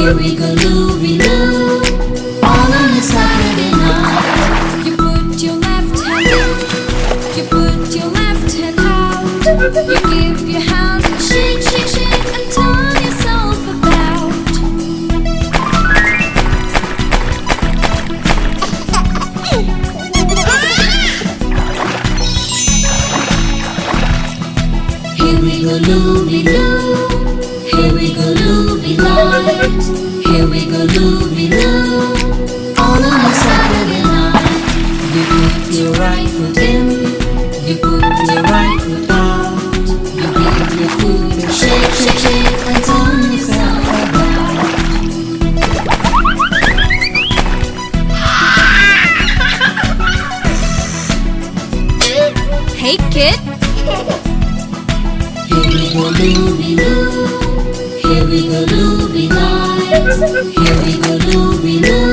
Here we go, Louie Lou. All on a Saturday night. You put your left hand. You put your left hand out. You give your shake, shake, shake, and turn yourself about. Here we go. Here we go, Light. Here we go, Louie Lou. All on a Saturday night. You put your right foot in. You put your right foot out. You give your a shake, shake, shake, and turn yourself about. Hey kid, Here we go, Louie Lou. Here we go, Light. Here we go, Lou.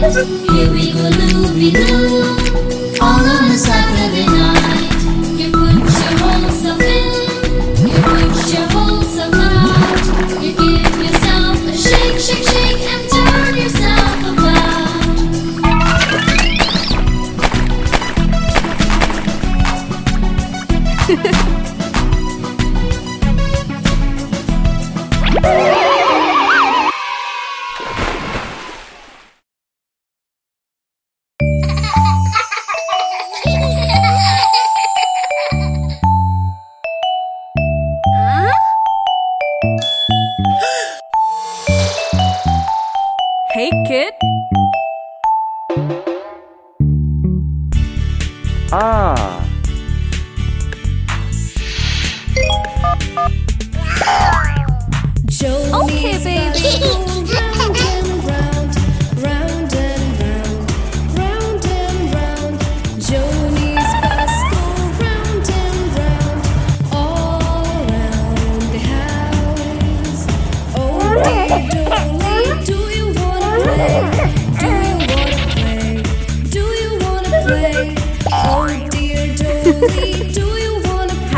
Here we go, Louie Lou. All on a Saturday night. You put your whole self in. You put your whole self out. You give yourself a shake, shake, shake, and turn yourself about. hey kid, Ah. okay baby.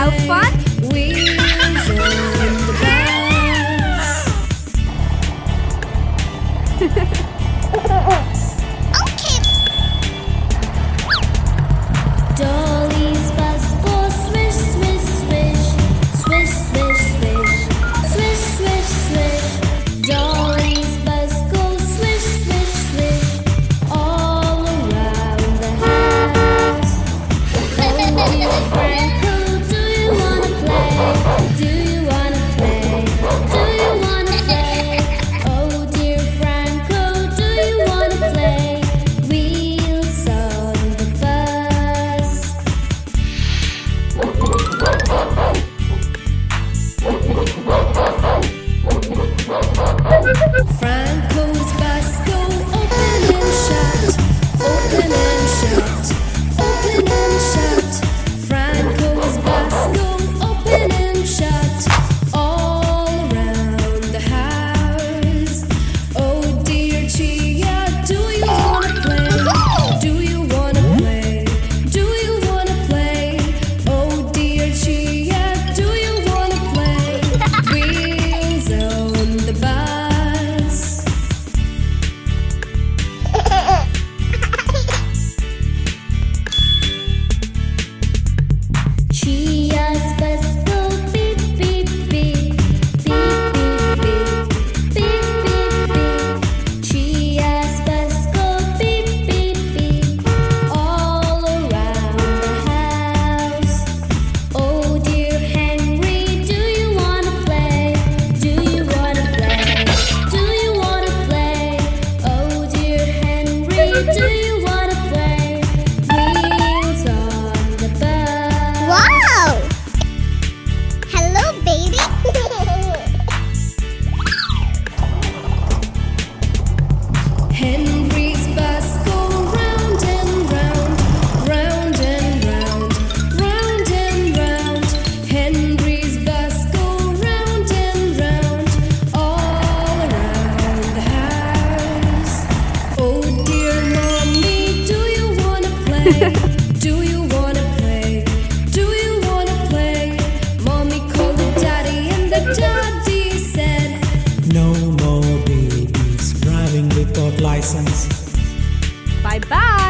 Have fun. friends. Do you wanna play? Do you wanna play? Mommy called daddy and the daddy said No more babies driving without license. Bye bye.